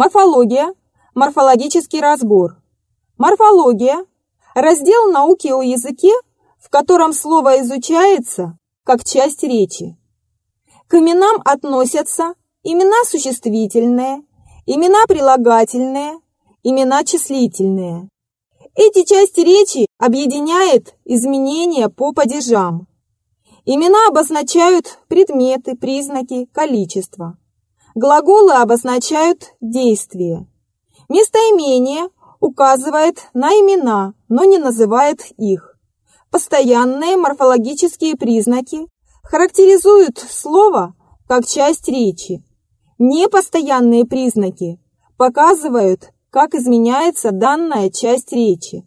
Морфология. Морфологический разбор. Морфология – раздел науки о языке, в котором слово изучается как часть речи. К именам относятся имена существительные, имена прилагательные, имена числительные. Эти части речи объединяет изменения по падежам. Имена обозначают предметы, признаки, количество. Глаголы обозначают действия. Местоимение указывает на имена, но не называет их. Постоянные морфологические признаки характеризуют слово как часть речи. Непостоянные признаки показывают, как изменяется данная часть речи.